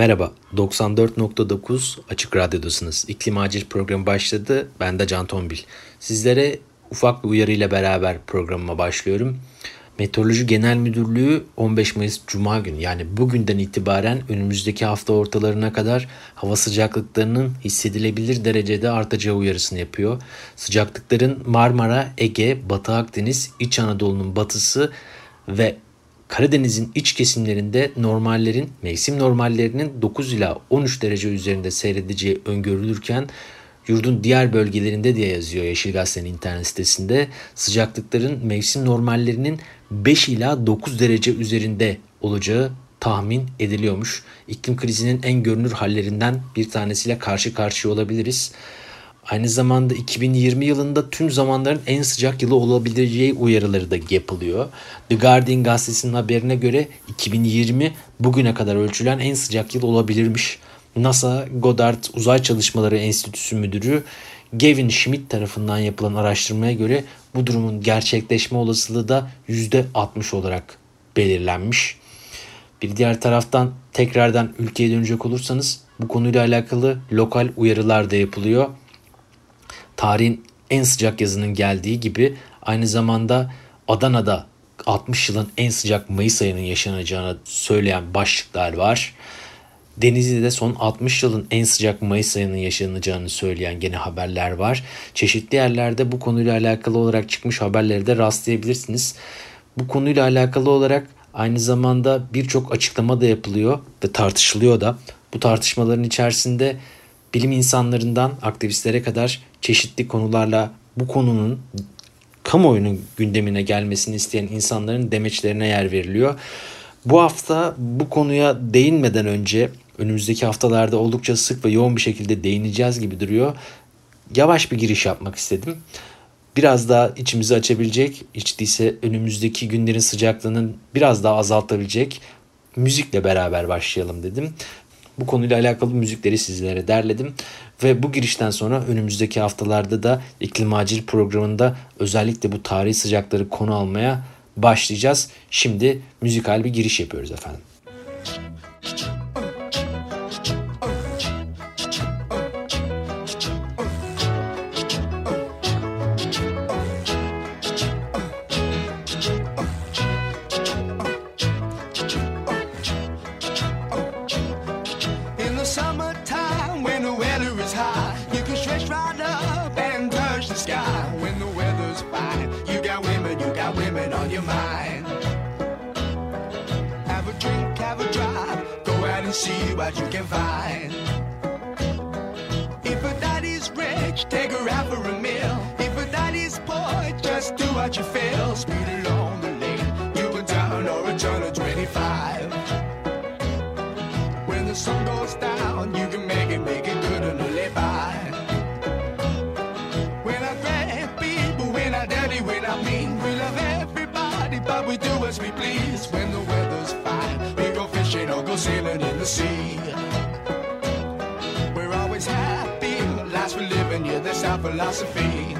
Merhaba, 94.9 Açık Radyo'dasınız. İklim Acil programı başladı. Ben de Can Tombil. Sizlere ufak bir uyarıyla beraber programıma başlıyorum. Meteoroloji Genel Müdürlüğü 15 Mayıs Cuma günü yani bugünden itibaren önümüzdeki hafta ortalarına kadar hava sıcaklıklarının hissedilebilir derecede artacağı uyarısını yapıyor. Sıcaklıkların Marmara, Ege, Batı Akdeniz, İç Anadolu'nun batısı ve Karadeniz'in iç kesimlerinde normallerin, mevsim normallerinin 9 ila 13 derece üzerinde seyredeceği öngörülürken yurdun diğer bölgelerinde diye yazıyor Yeşil Gazete'nin internet sitesinde sıcaklıkların mevsim normallerinin 5 ila 9 derece üzerinde olacağı tahmin ediliyormuş. İklim krizinin en görünür hallerinden bir tanesiyle karşı karşıya olabiliriz. Aynı zamanda 2020 yılında tüm zamanların en sıcak yılı olabileceği uyarıları da yapılıyor. The Guardian gazetesinin haberine göre 2020 bugüne kadar ölçülen en sıcak yıl olabilirmiş. NASA Goddard Uzay Çalışmaları Enstitüsü Müdürü Gavin Schmidt tarafından yapılan araştırmaya göre bu durumun gerçekleşme olasılığı da %60 olarak belirlenmiş. Bir diğer taraftan tekrardan ülkeye dönecek olursanız bu konuyla alakalı lokal uyarılar da yapılıyor tarihin en sıcak yazının geldiği gibi aynı zamanda Adana'da 60 yılın en sıcak Mayıs ayının yaşanacağını söyleyen başlıklar var. Denizli'de son 60 yılın en sıcak Mayıs ayının yaşanacağını söyleyen gene haberler var. Çeşitli yerlerde bu konuyla alakalı olarak çıkmış haberleri de rastlayabilirsiniz. Bu konuyla alakalı olarak aynı zamanda birçok açıklama da yapılıyor ve tartışılıyor da. Bu tartışmaların içerisinde bilim insanlarından aktivistlere kadar çeşitli konularla bu konunun kamuoyunun gündemine gelmesini isteyen insanların demeçlerine yer veriliyor. Bu hafta bu konuya değinmeden önce önümüzdeki haftalarda oldukça sık ve yoğun bir şekilde değineceğiz gibi duruyor. Yavaş bir giriş yapmak istedim. Biraz daha içimizi açabilecek, hiç değilse önümüzdeki günlerin sıcaklığının biraz daha azaltabilecek müzikle beraber başlayalım dedim. Bu konuyla alakalı müzikleri sizlere derledim. Ve bu girişten sonra önümüzdeki haftalarda da iklim acil programında özellikle bu tarihi sıcakları konu almaya başlayacağız. Şimdi müzikal bir giriş yapıyoruz efendim. What you can find. If a daddy's rich, take her out for a meal. If a daddy's poor, just do what you feel. Speed along the lane, you can down or a turn to 25. When the sun goes down, you can make it, make it good and live by. When I grab people, when I dirty, when I mean, we love everybody, but we do as we please. When the weather's fine, we go fishing or go sailing in the sea. We're always happy, last for living, yeah, that's our philosophy.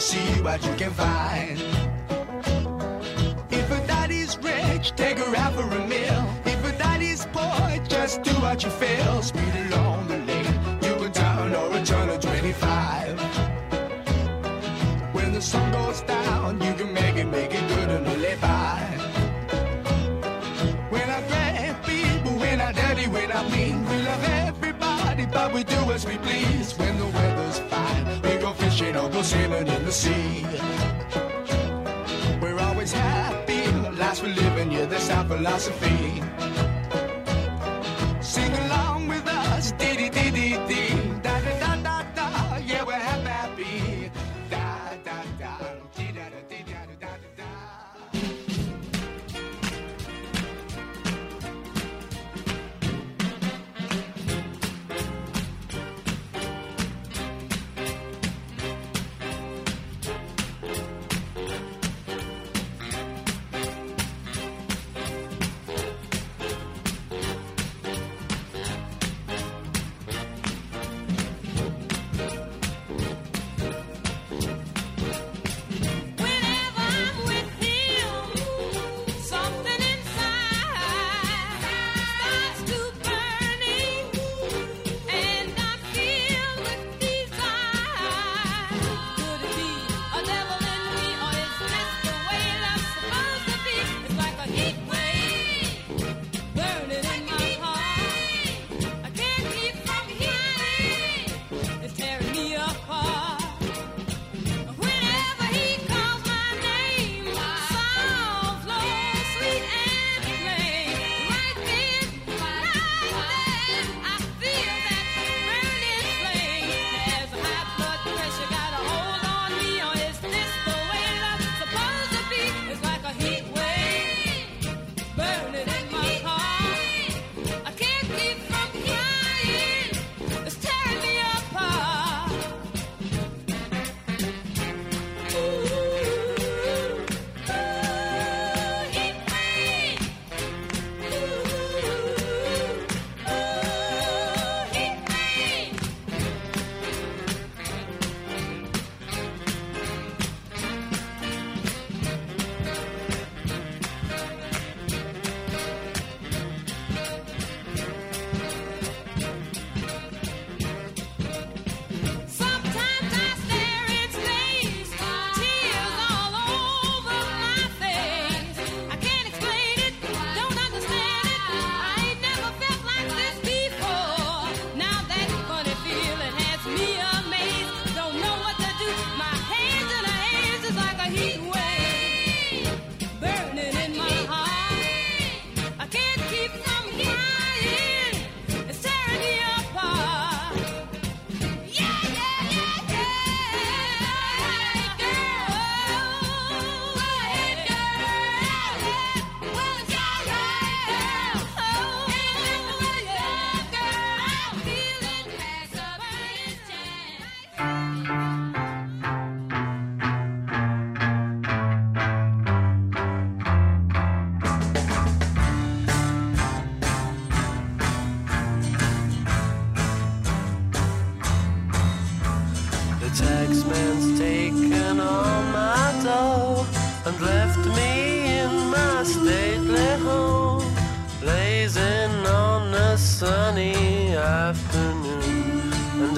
See what you can find. If a daddy's rich, take her out for a meal. If a daddy's poor, just do what you feel. Speed along the lane, you can turn or a turn of 25. When the sun goes down, you can make it, make it good and live by. When I grab people, when I dirty, when I mean, we love everybody, but we do as we please. Or swimming in the sea. We're always happy, The last we're living, yeah, that's our philosophy.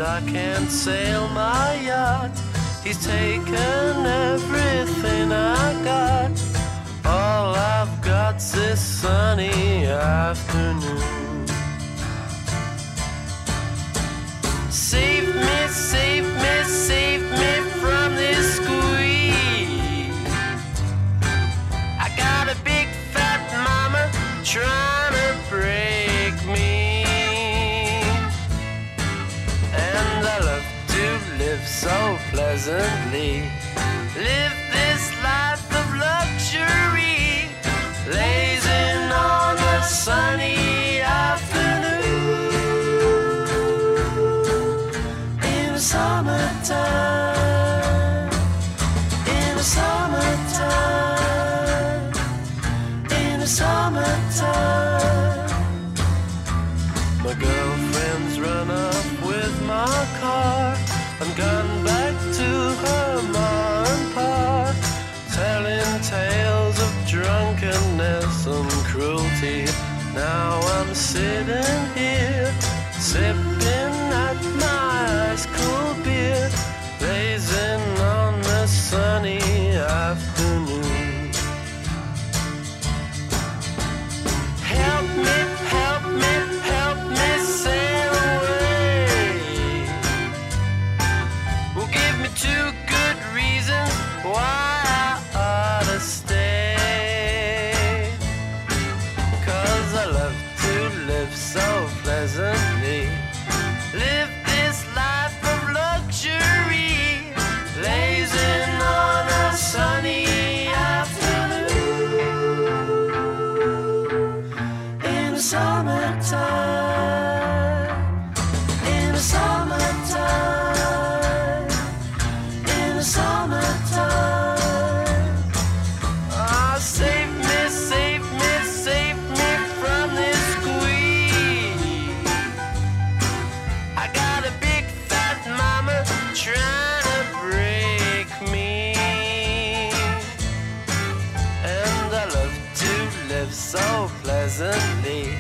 And I can't sail my yacht, he's taken everything I got. All I've got's this sunny afternoon. Save me, save me, save me from this squeeze. I got a big fat mama trying so pleasantly. Live this life of luxury. Blazing on a sunny afternoon in the summertime, in the summertime, in the summertime. My girlfriend some cruelty. Now I'm sitting here, sipping. live so pleasantly.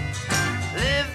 Live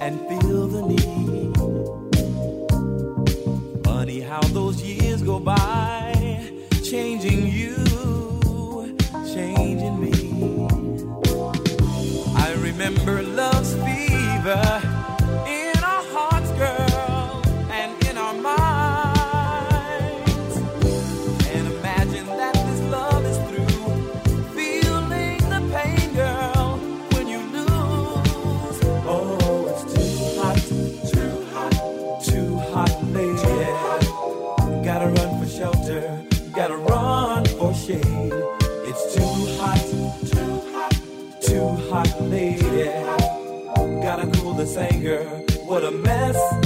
and feel the need. What a mess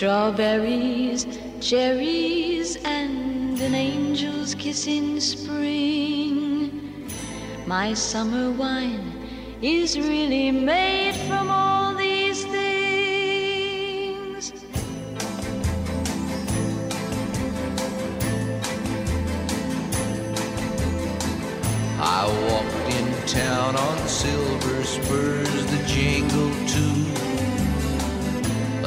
Strawberries, cherries, and an angel's kiss in spring. My summer wine is really made from all these things. I walked in town on silver spurs that jingle too.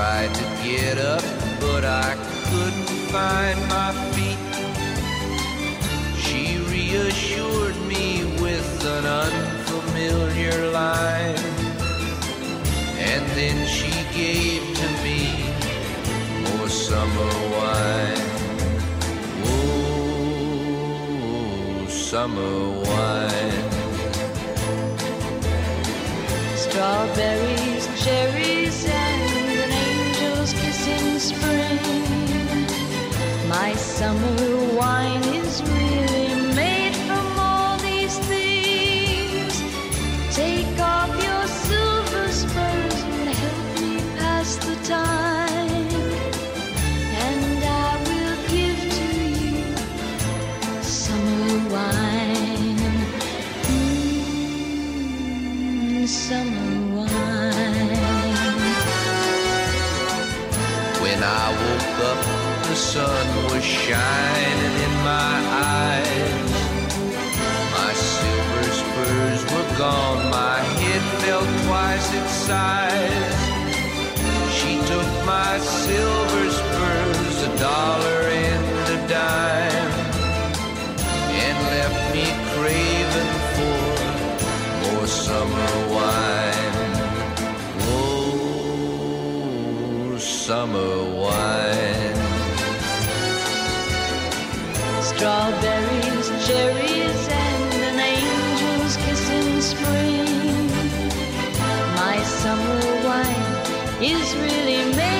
tried to get up, but I couldn't find my feet. She reassured me with an unfamiliar line. And then she gave to me more summer wine. Oh, summer wine. Up, the sun was shining in my eyes. My silver spurs were gone, my head felt twice its size. She took my silver spurs, a dollar and a dime, and left me craving for more summer wine. Oh, summer wine. Strawberries, cherries, and an angel's kiss in spring. My summer wine is really made